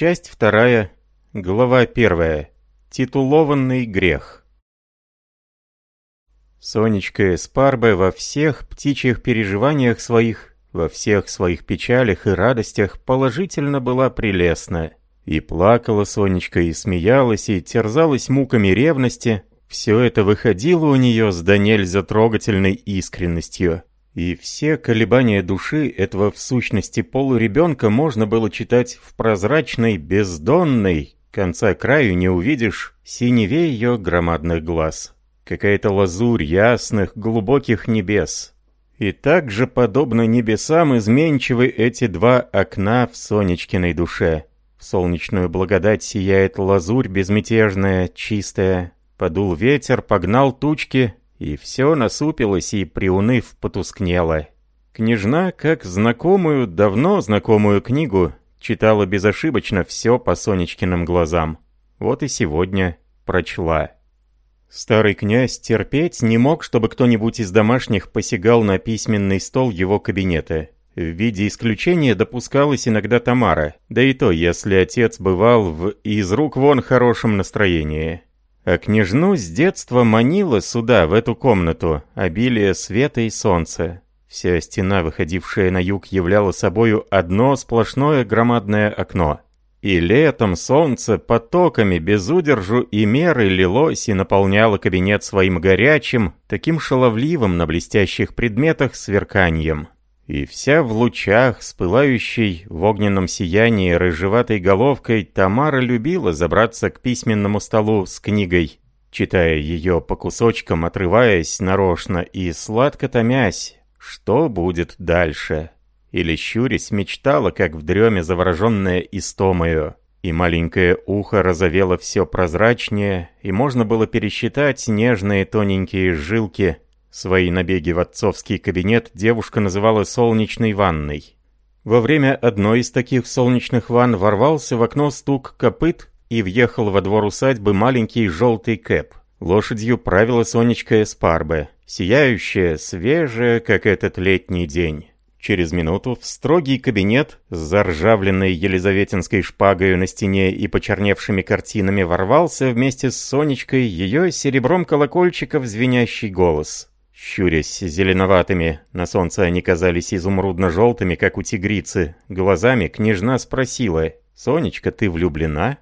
Часть вторая, глава первая. Титулованный грех. Сонечка Эспарбе во всех птичьих переживаниях своих, во всех своих печалях и радостях положительно была прелестна. И плакала Сонечка, и смеялась, и терзалась муками ревности. Все это выходило у нее с до нельзя трогательной искренностью. И все колебания души этого в сущности полуребенка можно было читать в прозрачной, бездонной, конца краю не увидишь, синеве ее громадных глаз. Какая-то лазурь ясных, глубоких небес. И также, подобно небесам, изменчивы эти два окна в Сонечкиной душе. В солнечную благодать сияет лазурь безмятежная, чистая. Подул ветер, погнал тучки, и все насупилось и, приуныв, потускнело. Княжна, как знакомую, давно знакомую книгу, читала безошибочно все по Сонечкиным глазам. Вот и сегодня прочла. Старый князь терпеть не мог, чтобы кто-нибудь из домашних посягал на письменный стол его кабинета. В виде исключения допускалась иногда Тамара, да и то, если отец бывал в из рук вон хорошем настроении. А княжну с детства манило сюда, в эту комнату, обилие света и солнца. Вся стена, выходившая на юг, являла собою одно сплошное громадное окно. И летом солнце потоками без удержу и меры лилось и наполняло кабинет своим горячим, таким шаловливым на блестящих предметах сверканием. И вся в лучах, спылающей в огненном сиянии рыжеватой головкой, Тамара любила забраться к письменному столу с книгой, читая ее по кусочкам, отрываясь нарочно и сладко томясь, что будет дальше. Или щурясь мечтала, как в дреме завороженная истомою, и маленькое ухо разовело все прозрачнее, и можно было пересчитать нежные тоненькие жилки — Свои набеги в отцовский кабинет девушка называла «солнечной ванной». Во время одной из таких солнечных ванн ворвался в окно стук копыт и въехал во двор усадьбы маленький желтый кэп. Лошадью правила Сонечка Эспарбе, сияющая, свежая, как этот летний день. Через минуту в строгий кабинет с заржавленной елизаветинской шпагой на стене и почерневшими картинами ворвался вместе с Сонечкой ее серебром колокольчиков звенящий голос. Щурясь зеленоватыми, на солнце они казались изумрудно-желтыми, как у тигрицы, глазами княжна спросила, «Сонечка, ты влюблена?»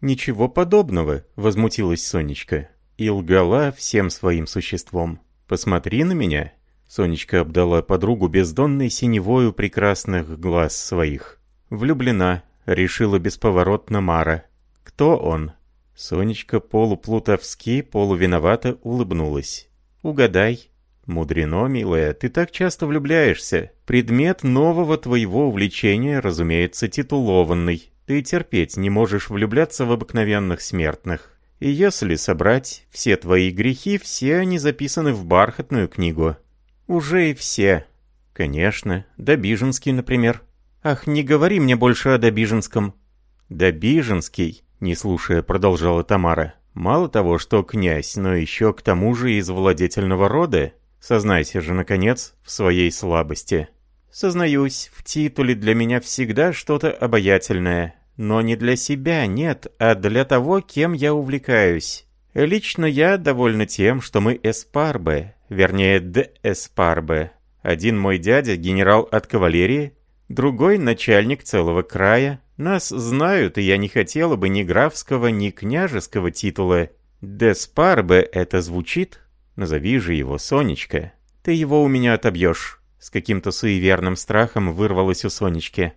«Ничего подобного», — возмутилась Сонечка. И лгала всем своим существом. «Посмотри на меня». Сонечка обдала подругу бездонной синевою прекрасных глаз своих. «Влюблена», — решила бесповоротно Мара. «Кто он?» Сонечка полуплутовски, полувиновато улыбнулась. «Угадай». «Мудрено, милая, ты так часто влюбляешься. Предмет нового твоего увлечения, разумеется, титулованный. Ты терпеть не можешь влюбляться в обыкновенных смертных. И если собрать все твои грехи, все они записаны в бархатную книгу». «Уже и все». «Конечно. Добиженский, например». «Ах, не говори мне больше о Добиженском». «Добиженский», — не слушая, продолжала Тамара. Мало того, что князь, но еще к тому же из владетельного рода. Сознайся же, наконец, в своей слабости. Сознаюсь, в титуле для меня всегда что-то обаятельное. Но не для себя, нет, а для того, кем я увлекаюсь. Лично я довольна тем, что мы эспарбе, вернее, д эспарбе. Один мой дядя, генерал от кавалерии, другой начальник целого края, нас знают, и я не хотела бы ни графского, ни княжеского титула. Деспарбе это звучит? Назови же его Сонечка. Ты его у меня отобьешь. С каким-то суеверным страхом вырвалось у Сонечки.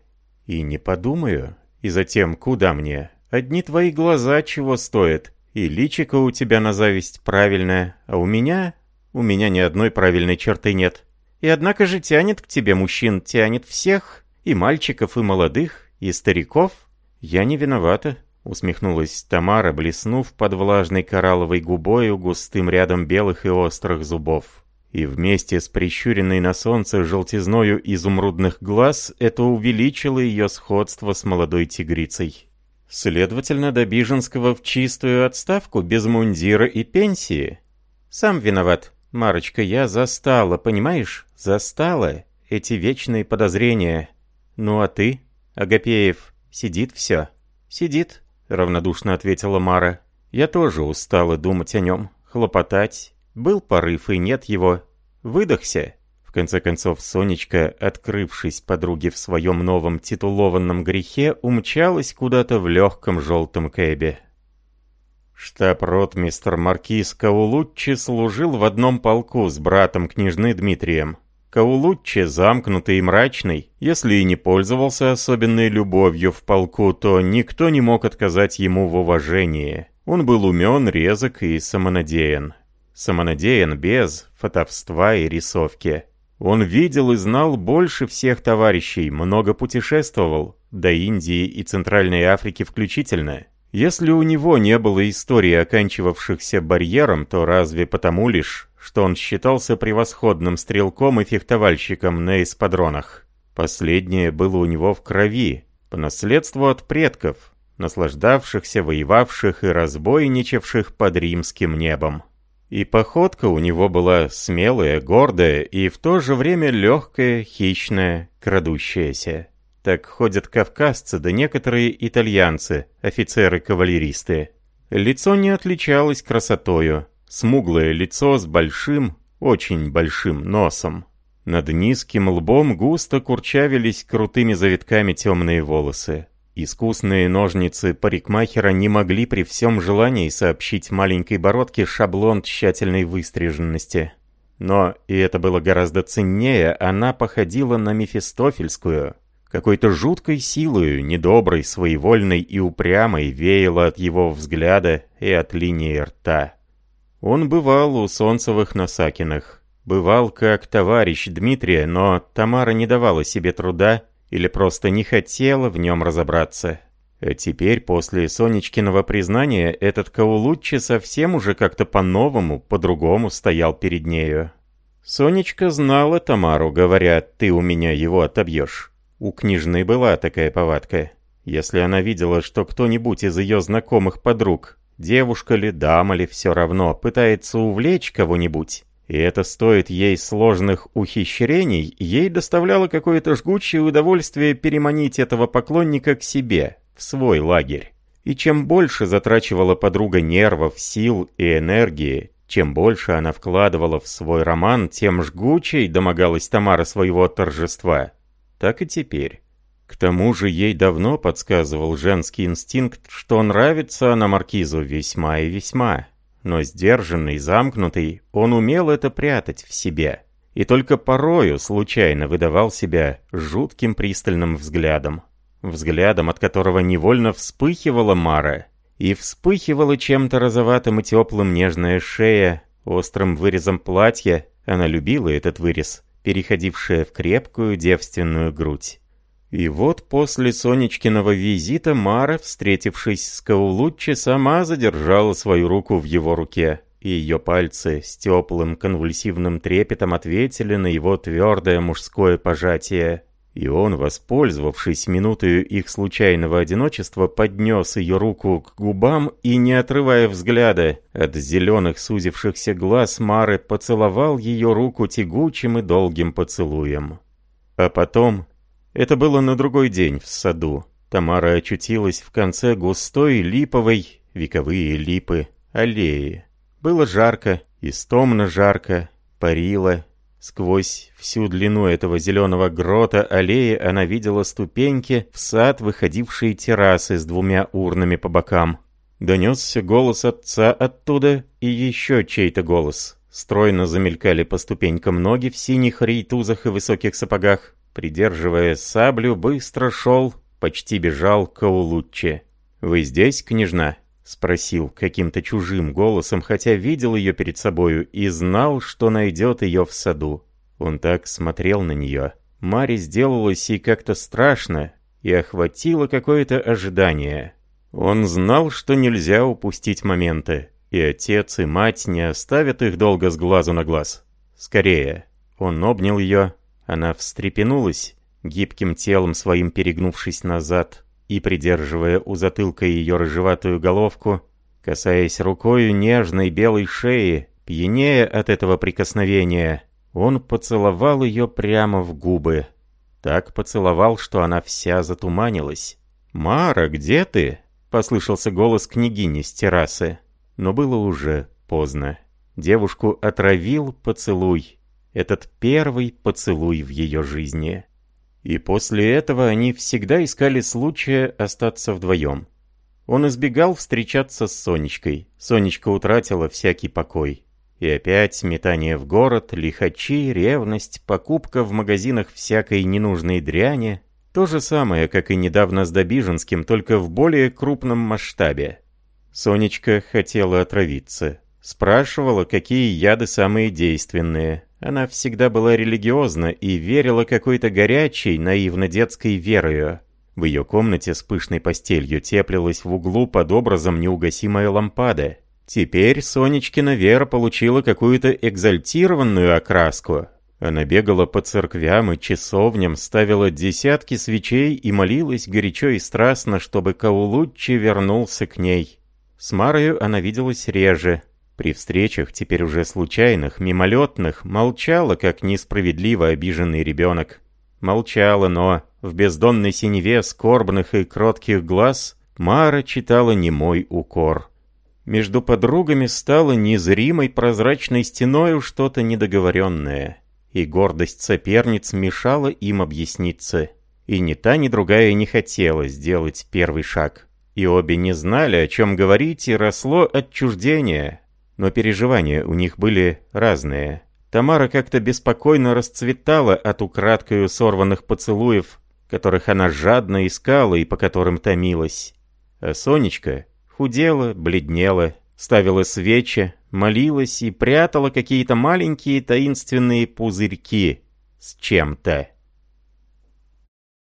И не подумаю. И затем, куда мне? Одни твои глаза чего стоят. И личико у тебя на зависть правильное, а у меня... У меня ни одной правильной черты нет. И однако же тянет к тебе мужчин, тянет всех, и мальчиков, и молодых, «И стариков? Я не виновата», — усмехнулась Тамара, блеснув под влажной коралловой губою густым рядом белых и острых зубов. И вместе с прищуренной на солнце желтизною изумрудных глаз это увеличило ее сходство с молодой тигрицей. Следовательно, до Биженского в чистую отставку, без мундира и пенсии. Сам виноват. Марочка, я застала, понимаешь? Застала эти вечные подозрения. Ну а ты? Агапеев, сидит все. «Сидит», — равнодушно ответила Мара. «Я тоже устала думать о нем, хлопотать. Был порыв, и нет его. Выдохся». В конце концов, Сонечка, открывшись подруге в своем новом титулованном грехе, умчалась куда-то в легком желтом кэбе. Штаб-ротмистр Маркиз Каулуччи служил в одном полку с братом княжны Дмитрием. Каулуччи, замкнутый и мрачный, если и не пользовался особенной любовью в полку, то никто не мог отказать ему в уважении. Он был умен, резок и самонадеян. Самонадеян без фотовства и рисовки. Он видел и знал больше всех товарищей, много путешествовал, до Индии и Центральной Африки включительно. Если у него не было истории, оканчивавшихся барьером, то разве потому лишь, что он считался превосходным стрелком и фехтовальщиком на эспадронах. Последнее было у него в крови, по наследству от предков, наслаждавшихся, воевавших и разбойничавших под римским небом. И походка у него была смелая, гордая и в то же время легкая, хищная, крадущаяся. Так ходят кавказцы, да некоторые итальянцы, офицеры-кавалеристы. Лицо не отличалось красотою. Смуглое лицо с большим, очень большим носом. Над низким лбом густо курчавились крутыми завитками темные волосы. Искусные ножницы парикмахера не могли при всем желании сообщить маленькой бородке шаблон тщательной выстриженности. Но, и это было гораздо ценнее, она походила на мефистофельскую, какой-то жуткой силою, недоброй, своевольной и упрямой веяло от его взгляда и от линии рта. Он бывал у Солнцевых на. Бывал как товарищ Дмитрия, но Тамара не давала себе труда или просто не хотела в нем разобраться. А теперь, после Сонечкиного признания, этот Каулуччи совсем уже как-то по-новому, по-другому стоял перед нею. Сонечка знала Тамару, говоря, «ты у меня его отобьешь». У княжны была такая повадка. Если она видела, что кто-нибудь из ее знакомых подруг, девушка ли, дама ли, все равно, пытается увлечь кого-нибудь, и это стоит ей сложных ухищрений, ей доставляло какое-то жгучее удовольствие переманить этого поклонника к себе, в свой лагерь. И чем больше затрачивала подруга нервов, сил и энергии, чем больше она вкладывала в свой роман, тем жгучей домогалась Тамара своего торжества так и теперь. К тому же ей давно подсказывал женский инстинкт, что нравится она маркизу весьма и весьма. Но сдержанный, замкнутый, он умел это прятать в себе. И только порою случайно выдавал себя жутким пристальным взглядом. Взглядом, от которого невольно вспыхивала Мара. И вспыхивала чем-то розоватым и теплым нежная шея, острым вырезом платья. Она любила этот вырез переходившая в крепкую девственную грудь. И вот после Сонечкиного визита Мара, встретившись с Каулуччи, сама задержала свою руку в его руке, и ее пальцы с теплым конвульсивным трепетом ответили на его твердое мужское пожатие. И он, воспользовавшись минутою их случайного одиночества, поднес ее руку к губам и, не отрывая взгляда от зеленых сузившихся глаз Мары, поцеловал ее руку тягучим и долгим поцелуем. А потом... Это было на другой день в саду. Тамара очутилась в конце густой липовой, вековые липы, аллеи. Было жарко, истомно жарко, парило, Сквозь всю длину этого зеленого грота аллеи она видела ступеньки в сад, выходившие террасы с двумя урнами по бокам. Донесся голос отца оттуда и еще чей-то голос. Стройно замелькали по ступенькам ноги в синих рейтузах и высоких сапогах. Придерживая саблю, быстро шел, почти бежал к Каулучче. «Вы здесь, княжна?» — спросил каким-то чужим голосом, хотя видел ее перед собою и знал, что найдет ее в саду. Он так смотрел на нее. Маре сделалось и как-то страшно, и охватило какое-то ожидание. Он знал, что нельзя упустить моменты, и отец, и мать не оставят их долго с глазу на глаз. Скорее. Он обнял ее, она встрепенулась, гибким телом своим перегнувшись назад, и, придерживая у затылка ее рыжеватую головку, касаясь рукою нежной белой шеи, пьянее от этого прикосновения, он поцеловал ее прямо в губы. Так поцеловал, что она вся затуманилась. «Мара, где ты?» — послышался голос княгини с террасы. Но было уже поздно. Девушку отравил поцелуй. Этот первый поцелуй в ее жизни. И после этого они всегда искали случая остаться вдвоем. Он избегал встречаться с Сонечкой. Сонечка утратила всякий покой. И опять метание в город, лихачи, ревность, покупка в магазинах всякой ненужной дряни, то же самое, как и недавно с Добиженским, только в более крупном масштабе. Сонечка хотела отравиться. Спрашивала, какие яды самые действенные. Она всегда была религиозна и верила какой-то горячей, наивно-детской верою. В ее комнате с пышной постелью теплилась в углу под образом неугасимая лампада. Теперь Сонечкина вера получила какую-то экзальтированную окраску, она бегала по церквям и часовням, ставила десятки свечей и молилась горячо и страстно, чтобы Каулуччи вернулся к ней. С Марою она виделась реже. При встречах, теперь уже случайных, мимолетных, молчала, как несправедливо обиженный ребенок. Молчала, но в бездонной синеве скорбных и кротких глаз Мара читала немой укор. Между подругами стало незримой прозрачной стеною что-то недоговоренное и гордость соперниц мешала им объясниться. И ни та, ни другая не хотела сделать первый шаг. И обе не знали, о чем говорить, и росло отчуждение. Но переживания у них были разные. Тамара как-то беспокойно расцветала от украдкою сорванных поцелуев, которых она жадно искала и по которым томилась. А Сонечка худела, бледнела, ставила свечи, молилась и прятала какие-то маленькие таинственные пузырьки с чем-то.